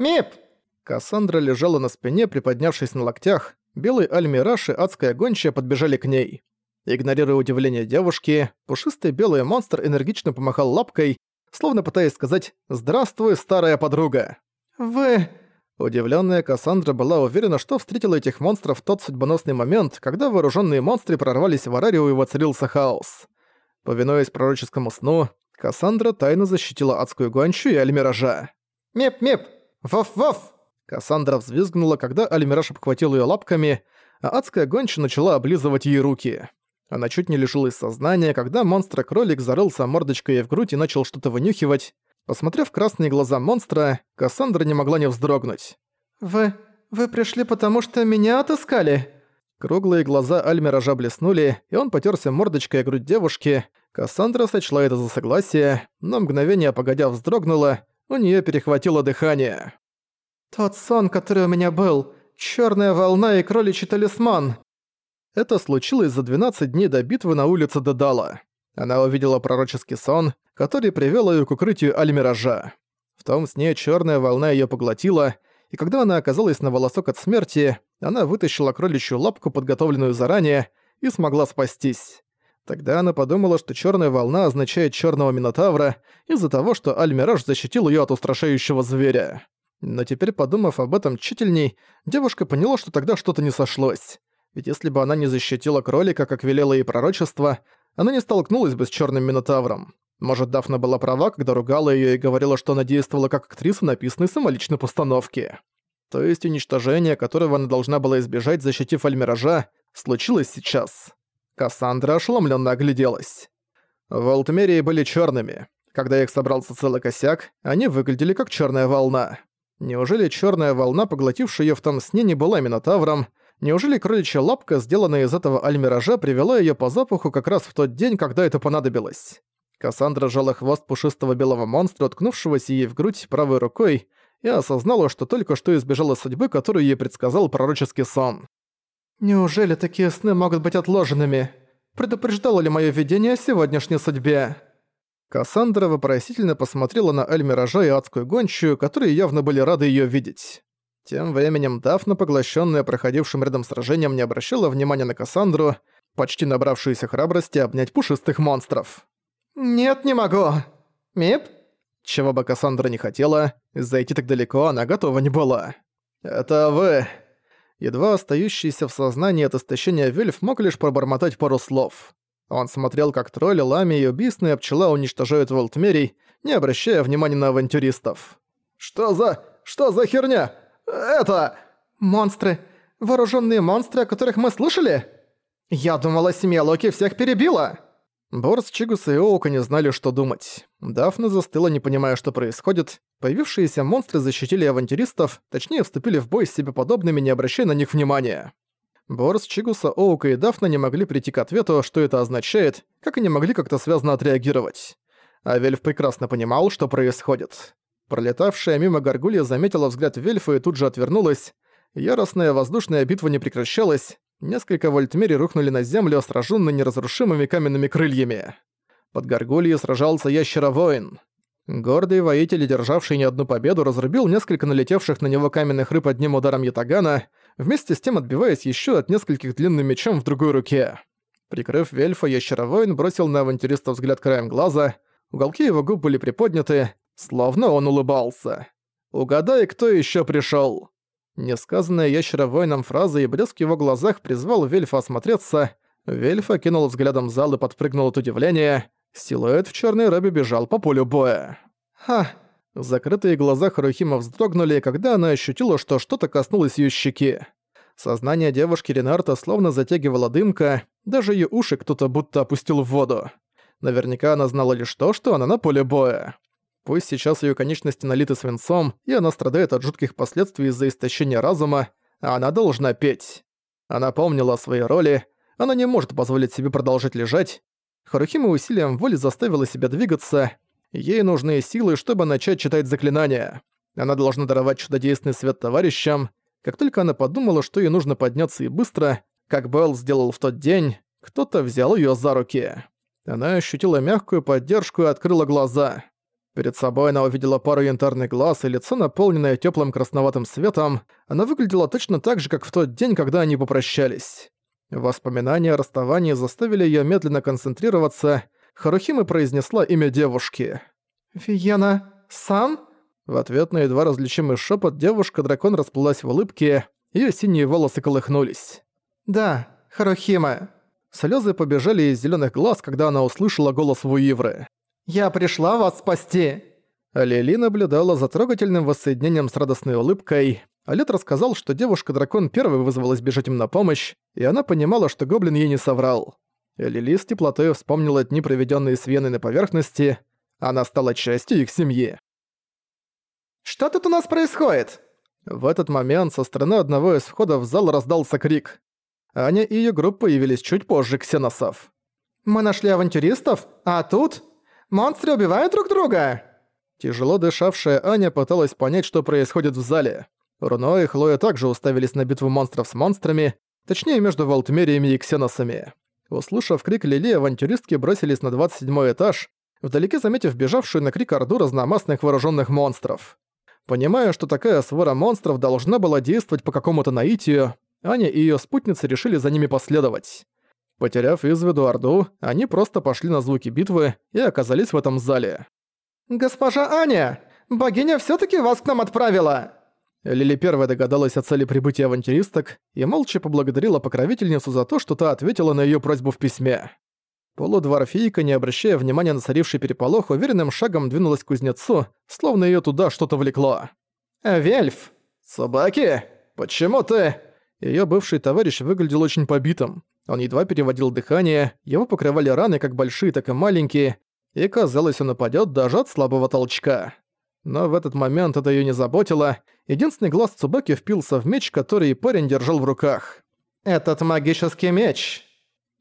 «Мип!» Кассандра лежала на спине, приподнявшись на локтях. Белый Альмираж и адская гончая подбежали к ней. Игнорируя удивление девушки, пушистый белый монстр энергично помахал лапкой, словно пытаясь сказать «Здравствуй, старая подруга!» «Вы...» Удивленная Кассандра была уверена, что встретила этих монстров в тот судьбоносный момент, когда вооруженные монстры прорвались в Арарию и воцарился хаос. Повинуясь пророческому сну, Кассандра тайно защитила адскую гончу и Альмиража. «Мип-мип! Вов-вов!» Кассандра взвизгнула, когда Альмираж обхватил ее лапками, а адская гонча начала облизывать ей руки. Она чуть не лишилась сознания, когда монстр-кролик зарылся мордочкой ей в грудь и начал что-то вынюхивать. Посмотрев красные глаза монстра, Кассандра не могла не вздрогнуть. «Вы... вы пришли потому, что меня отыскали?» Круглые глаза Альмиража блеснули, и он потерся мордочкой о грудь девушки. Кассандра сочла это за согласие, но мгновение погодя вздрогнула, у нее перехватило дыхание. «Тот сон, который у меня был, черная волна и кроличий талисман!» Это случилось за 12 дней до битвы на улице Дедала. Она увидела пророческий сон, который привел ее к укрытию Альмиража. В том сне черная волна ее поглотила, и когда она оказалась на волосок от смерти, она вытащила кроличью лапку, подготовленную заранее, и смогла спастись. Тогда она подумала, что черная волна означает черного Минотавра из-за того, что Альмираж защитил ее от устрашающего зверя. Но теперь, подумав об этом тщательней, девушка поняла, что тогда что-то не сошлось. Ведь если бы она не защитила кролика, как велело ей пророчество, она не столкнулась бы с черным Минотавром. Может, Дафна была права, когда ругала ее и говорила, что она действовала как актриса, написанной самоличной постановки. То есть уничтожение, которого она должна была избежать, защитив Альмиража, случилось сейчас. Кассандра ошеломленно огляделась. В Алтмерии были черными. Когда их собрался целый косяк, они выглядели как черная волна. Неужели черная волна, поглотившая ее в том сне, не была Минотавром, Неужели кроличья лапка, сделанная из этого альмиража, привела её по запаху как раз в тот день, когда это понадобилось? Кассандра жала хвост пушистого белого монстра, уткнувшегося ей в грудь правой рукой, и осознала, что только что избежала судьбы, которую ей предсказал пророческий сон. «Неужели такие сны могут быть отложенными? Предупреждало ли моё видение о сегодняшней судьбе?» Кассандра вопросительно посмотрела на Эльмиража и адскую гончую, которые явно были рады её видеть. Тем временем Дафна, поглощенная проходившим рядом сражением, не обращала внимания на Кассандру, почти набравшуюся храбрости обнять пушистых монстров. «Нет, не могу! Мип?» Чего бы Кассандра не хотела, зайти так далеко она готова не была. «Это вы...» Едва остающийся в сознании от истощения Вельф мог лишь пробормотать пару слов. Он смотрел, как тролли, лами и убийственная пчела уничтожают Волтмерий, не обращая внимания на авантюристов. «Что за... что за херня? «Это... монстры. Вооруженные монстры, о которых мы слышали? Я думала, семья Локи всех перебила!» Борс, Чигус и Оука не знали, что думать. Дафна застыла, не понимая, что происходит. Появившиеся монстры защитили авантюристов, точнее, вступили в бой с себе подобными, не обращая на них внимания. Борс, Чигуса, Оука и Дафна не могли прийти к ответу, что это означает, как и не могли как-то связно отреагировать. А Вельф прекрасно понимал, что происходит. Пролетавшая мимо горгулья заметила взгляд Вельфа и тут же отвернулась. Яростная воздушная битва не прекращалась. Несколько вольтмери рухнули на землю, сраженные неразрушимыми каменными крыльями. Под горгульей сражался ящеровоин. Гордый воитель, державший не одну победу, разрубил несколько налетевших на него каменных рыб одним ударом ятагана, вместе с тем отбиваясь еще от нескольких длинным мечом в другой руке. Прикрыв Вельфа, ящеровоин бросил на авантюриста взгляд краем глаза, уголки его губ были приподняты, Словно он улыбался. «Угадай, кто еще пришел. Несказанная ящеровойном фраза и блеск в его глазах призвал Вельфа осмотреться. Вельф окинул взглядом зал и подпрыгнул от удивления. Силуэт в черной робе бежал по полю боя. «Ха!» Закрытые глаза Харухима вздрогнули, когда она ощутила, что что-то коснулось ее щеки. Сознание девушки Ренарта словно затягивала дымка, даже ее уши кто-то будто опустил в воду. Наверняка она знала лишь то, что она на поле боя. Пусть сейчас ее конечности налиты свинцом, и она страдает от жутких последствий из-за истощения разума, а она должна петь. Она помнила о своей роли, она не может позволить себе продолжать лежать. Харухима усилием воли заставила себя двигаться. Ей нужны силы, чтобы начать читать заклинания. Она должна даровать чудодейственный свет товарищам. Как только она подумала, что ей нужно подняться и быстро, как Белл сделал в тот день, кто-то взял ее за руки. Она ощутила мягкую поддержку и открыла глаза. Перед собой она увидела пару янтарных глаз и лицо, наполненное теплым красноватым светом. Она выглядела точно так же, как в тот день, когда они попрощались. Воспоминания о расставании заставили ее медленно концентрироваться. Харухима произнесла имя девушки. «Виена... Сан?» В ответ на едва различимый шепот девушка-дракон расплылась в улыбке, ее синие волосы колыхнулись. «Да, Харухима». Слезы побежали из зеленых глаз, когда она услышала голос Вуивры. «Я пришла вас спасти!» Лили наблюдала за трогательным воссоединением с радостной улыбкой. Алет рассказал, что девушка-дракон первой вызвалась бежать им на помощь, и она понимала, что гоблин ей не соврал. Лили с теплотой вспомнила дни, проведенные с Веной на поверхности. Она стала частью их семьи. «Что тут у нас происходит?» В этот момент со стороны одного из входов в зал раздался крик. Аня и ее группа появились чуть позже ксеносов. «Мы нашли авантюристов, а тут...» Монстры убивают друг друга!» Тяжело дышавшая Аня пыталась понять, что происходит в зале. Руно и Хлоя также уставились на битву монстров с монстрами, точнее между Валтмериями и Ксеносами. Услышав крик Лили, авантюристки бросились на 27 этаж, вдалеке заметив бежавшую на крик Орду разномастных вооруженных монстров. Понимая, что такая свора монстров должна была действовать по какому-то наитию, Аня и ее спутницы решили за ними последовать. Потеряв из виду Орду, они просто пошли на звуки битвы и оказались в этом зале. «Госпожа Аня! Богиня всё-таки вас к нам отправила!» Лили первая догадалась о цели прибытия авантюристок и молча поблагодарила покровительницу за то, что та ответила на её просьбу в письме. Полудворфийка, не обращая внимания на царивший переполох, уверенным шагом двинулась к кузнецу, словно её туда что-то влекло. «Вельф! Собаки! Почему ты...» Её бывший товарищ выглядел очень побитым. Он едва переводил дыхание, его покрывали раны как большие, так и маленькие, и казалось, он упадет даже от слабого толчка. Но в этот момент это ее не заботило. Единственный глаз Цубаки впился в меч, который парень держал в руках. «Этот магический меч!»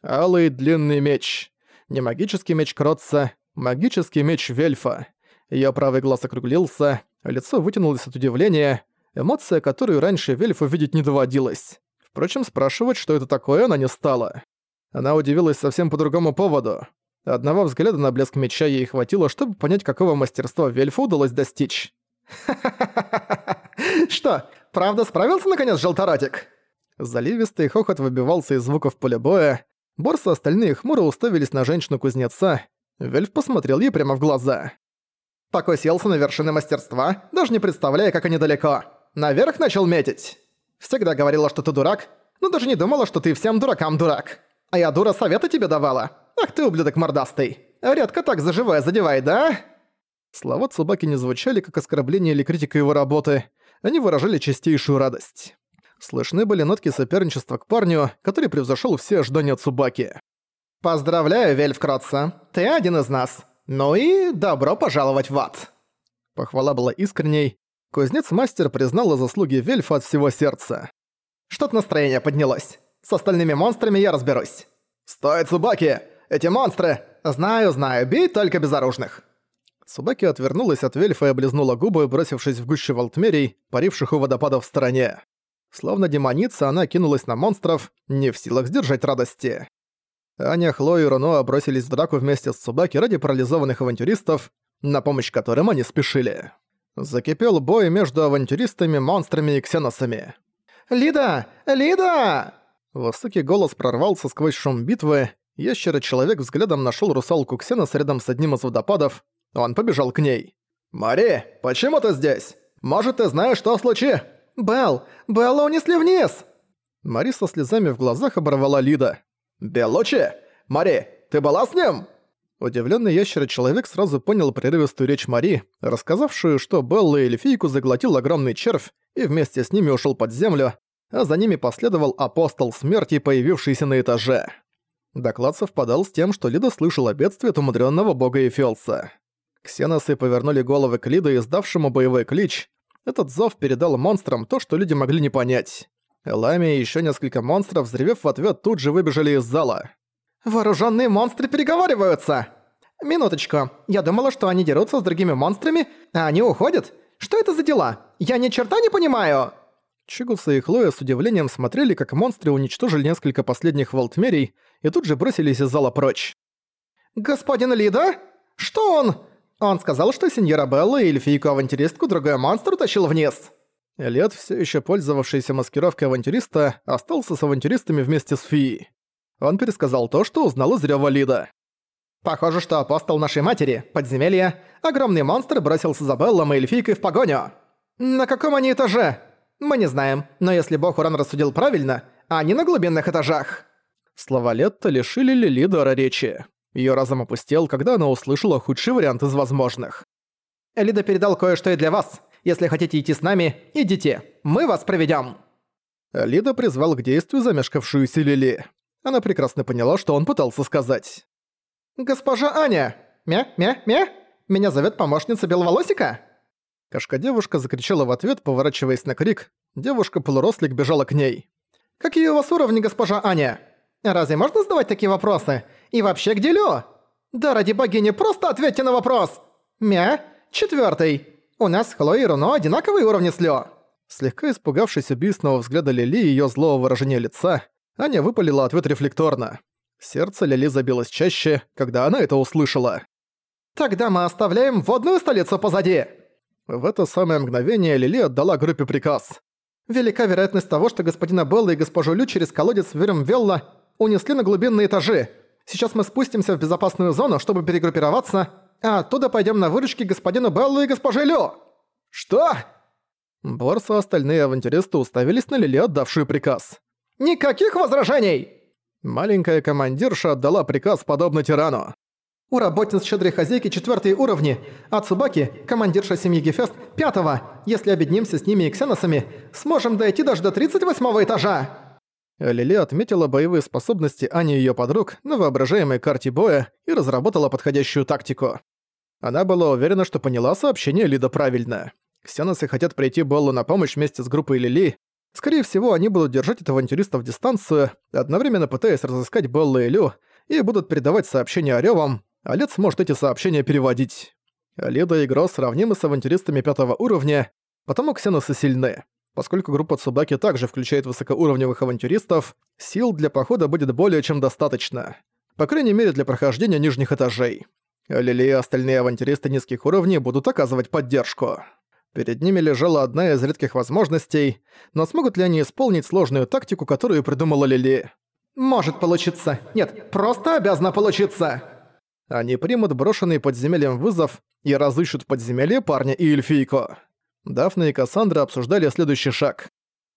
Алый длинный меч. Не магический меч Кротца, магический меч Вельфа. Её правый глаз округлился, лицо вытянулось от удивления, эмоция, которую раньше Вельфу видеть не доводилось. Впрочем, спрашивать, что это такое, она не стала. Она удивилась совсем по другому поводу. Одного взгляда на блеск меча ей хватило, чтобы понять, какого мастерства Вельфу удалось достичь. Что, правда справился наконец желторотик? Заливистый хохот выбивался из звуков поля боя. Борс и остальные хмуро уставились на женщину-кузнеца. Вельф посмотрел ей прямо в глаза. Покусился на вершины мастерства, даже не представляя, как они далеко. Наверх начал метить. Всегда говорила, что ты дурак, но даже не думала, что ты всем дуракам дурак. А я дура совета тебе давала. Ах ты, ублюдок мордастый. Редко так заживая задевай, да?» Слова Цубаки не звучали как оскорбление или критика его работы. Они выражали чистейшую радость. Слышны были нотки соперничества к парню, который превзошел все ожидания Цубаки. «Поздравляю, Вельф Кротца. Ты один из нас. Ну и добро пожаловать в ад!» Похвала была искренней, Кузнец-мастер признала заслуги Вельфа от всего сердца. «Что-то настроение поднялось. С остальными монстрами я разберусь». «Стой, Цубаки! Эти монстры! Знаю, знаю, бей только безоружных!» Цубаки отвернулась от Вельфа и облизнула губы, бросившись в гущу волтмерий, паривших у водопада в стороне. Словно демоница, она кинулась на монстров, не в силах сдержать радости. Аня, Хлоя и Руно бросились в драку вместе с Цубаки ради парализованных авантюристов, на помощь которым они спешили. Закипел бой между авантюристами, монстрами и ксеносами. «Лида! Лида!» Высокий голос прорвался сквозь шум битвы. Ящера-человек взглядом нашел русалку Ксенос рядом с одним из водопадов. Он побежал к ней. «Мари, почему ты здесь? Может, ты знаешь, что случае?» «Белл! Белла унесли вниз!» Мари со слезами в глазах оборвала Лида. «Беллучи! Мари, ты была с ним?» Удивленный ящер-человек сразу понял прерывистую речь Мари, рассказавшую, что Белла и эльфийку заглотил огромный червь и вместе с ними ушел под землю, а за ними последовал апостол смерти, появившийся на этаже. Доклад совпадал с тем, что Лида слышал о бедствии от умудренного бога Эфелса. Ксеносы повернули головы к Лиду, издавшему боевой клич. Этот зов передал монстрам то, что люди могли не понять. Лами и еще несколько монстров, взревев в ответ, тут же выбежали из зала. Вооруженные монстры переговариваются! Минуточку, я думала, что они дерутся с другими монстрами, а они уходят? Что это за дела? Я ни черта не понимаю!» Чигуса и Хлоя с удивлением смотрели, как монстры уничтожили несколько последних волтмерий и тут же бросились из зала прочь. «Господин Лида? Что он? Он сказал, что сеньора Белла и эльфийку-авантюристку другой монстр утащил вниз. Лед, все еще пользовавшийся маскировкой авантюриста, остался с авантюристами вместе с Фией. Он пересказал то, что узнал из рёва Лида. «Похоже, что апостол нашей матери, подземелье, огромный монстр бросился за Беллом и эльфийкой в погоню. На каком они этаже? Мы не знаем, но если бог Уран рассудил правильно, они на глубинных этажах». Слова Летта лишили Лили дара речи. Её разум опустел, когда она услышала худший вариант из возможных. «Лида передал кое-что и для вас. Если хотите идти с нами, идите. Мы вас проведём». Лида призвал к действию замешкавшуюся Лили. Она прекрасно поняла, что он пытался сказать. «Госпожа Аня! Мя-мя-мя! Меня зовет помощница Беловолосика?» Кошка-девушка закричала в ответ, поворачиваясь на крик. Девушка-полурослик бежала к ней. «Какие у вас уровни, госпожа Аня? Разве можно задавать такие вопросы? И вообще, где Лё? Да ради богини, просто ответьте на вопрос! Мя, четвёртый. У нас с Хлоей и Руно одинаковые уровни с Лё». Слегка испугавшись убийственного взгляда Лили и её злого выражения лица, Аня выпалила ответ рефлекторно. Сердце Лили забилось чаще, когда она это услышала. «Тогда мы оставляем водную столицу позади!» В это самое мгновение Лили отдала группе приказ. «Велика вероятность того, что господина Белла и госпожу Лю через колодец Верем Велла унесли на глубинные этажи. Сейчас мы спустимся в безопасную зону, чтобы перегруппироваться, а оттуда пойдем на выручки господину Беллу и госпоже Лю». «Что?» Борс и остальные авантюристы уставились на Лили, отдавшую приказ. «Никаких возражений!» Маленькая командирша отдала приказ подобно тирану. У работниц щедрой хозяйки четвертые уровни, а Цубаки, командирша семьи Гефест, пятого. Если объединимся с ними и ксеносами, сможем дойти даже до 38 этажа. Лили отметила боевые способности Ани и её подруг на воображаемой карте боя и разработала подходящую тактику. Она была уверена, что поняла сообщение Лида правильно. Ксеносы хотят прийти Боллу на помощь вместе с группой Лили. Скорее всего, они будут держать от авантюристов дистанцию, одновременно пытаясь разыскать Болла и Лю, и будут передавать сообщения Орёвам, а Лед сможет эти сообщения переводить. Лида и Гросс сравнимы с авантюристами пятого уровня, потому ксеносы сильны. Поскольку группа Цубаки также включает высокоуровневых авантюристов, сил для похода будет более чем достаточно. По крайней мере для прохождения нижних этажей. Лили и остальные авантюристы низких уровней будут оказывать поддержку. Перед ними лежала одна из редких возможностей, но смогут ли они исполнить сложную тактику, которую придумала Лили? «Может получиться. Нет, просто обязано получиться!» Они примут брошенный подземельем вызов и разыщут в подземелье парня и эльфийку. Дафна и Кассандра обсуждали следующий шаг.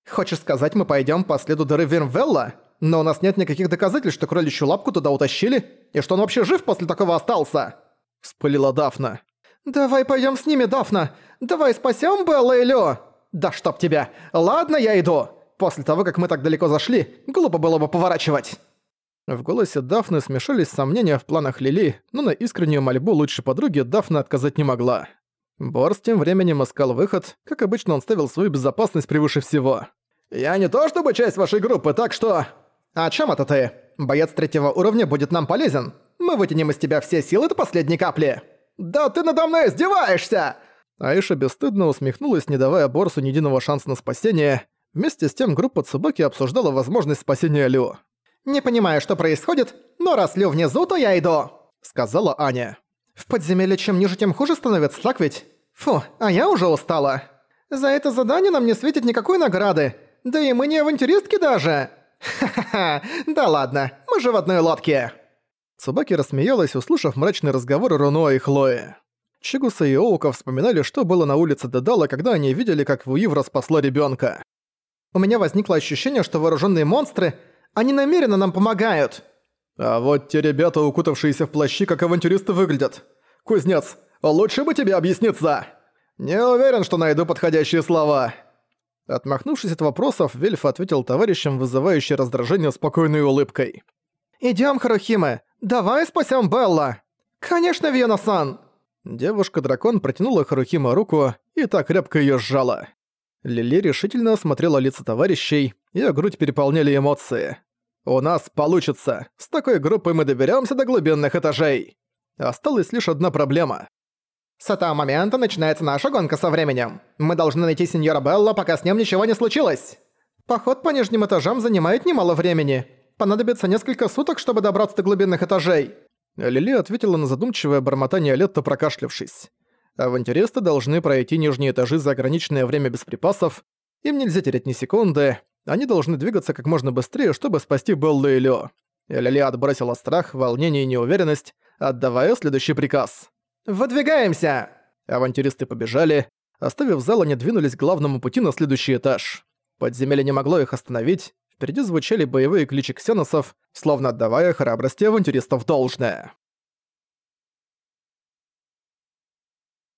«Хочешь сказать, мы пойдем по следу дыры Вермвелла? Но у нас нет никаких доказательств, что кроличью лапку туда утащили, и что он вообще жив после такого остался!» Вспылила Дафна. «Давай пойдем с ними, Дафна! Давай спасем Белла и Лё!» «Да чтоб тебя! Ладно, я иду! После того, как мы так далеко зашли, глупо было бы поворачивать!» В голосе Дафны смешались сомнения в планах Лили, но на искреннюю мольбу лучшей подруги Дафна отказать не могла. Борс тем временем искал выход, как обычно он ставил свою безопасность превыше всего. «Я не то чтобы часть вашей группы, так что...» «О чем это ты? Боец третьего уровня будет нам полезен. Мы вытянем из тебя все силы до последней капли». «Да ты надо мной издеваешься!» Аиша бесстыдно усмехнулась, не давая Борсу ни единого шанса на спасение. Вместе с тем группа Цубаки обсуждала возможность спасения Лю. «Не понимаю, что происходит, но раз Лю внизу, то я иду», — сказала Аня. «В подземелье чем ниже, тем хуже становится, так ведь? Фу, а я уже устала. За это задание нам не светит никакой награды. Да и мы не авантюристки даже. Ха-ха-ха, да ладно, мы же в одной лодке». Цубаки рассмеялась, услышав мрачный разговор Руно и Хлои. Чигуса и Оука вспоминали, что было на улице Дедала, когда они видели, как Вуивра спасла ребенка. «У меня возникло ощущение, что вооруженные монстры, они намеренно нам помогают». «А вот те ребята, укутавшиеся в плащи, как авантюристы выглядят. Кузнец, лучше бы тебе объясниться!» «Не уверен, что найду подходящие слова». Отмахнувшись от вопросов, Вельф ответил товарищам, вызывающей раздражение спокойной улыбкой. «Идём, Харухиме, давай спасем Белла!» «Конечно, Виона-сан!» Девушка-дракон протянула Харухима руку и так крепко её сжала. Лили решительно осмотрела лица товарищей, её грудь переполняли эмоции. «У нас получится! С такой группой мы доберёмся до глубинных этажей!» Осталась лишь одна проблема. С этого момента начинается наша гонка со временем. Мы должны найти сеньора Белла, пока с ним ничего не случилось. Поход по нижним этажам занимает немало времени. Понадобится несколько суток, чтобы добраться до глубинных этажей. Лили ответила на задумчивое бормотание Летто, прокашлявшись. Авантюристы должны пройти нижние этажи за ограниченное время без припасов. Им нельзя терять ни секунды. Они должны двигаться как можно быстрее, чтобы спасти Беллу и Лё. Лили отбросила страх, волнение и неуверенность, отдавая следующий приказ. «Выдвигаемся!» Авантюристы побежали. Оставив зал, они двинулись к главному пути на следующий этаж. Подземелье не могло их остановить. Впереди звучали боевые кличи ксеносов, словно отдавая храбрости авантюристов должное.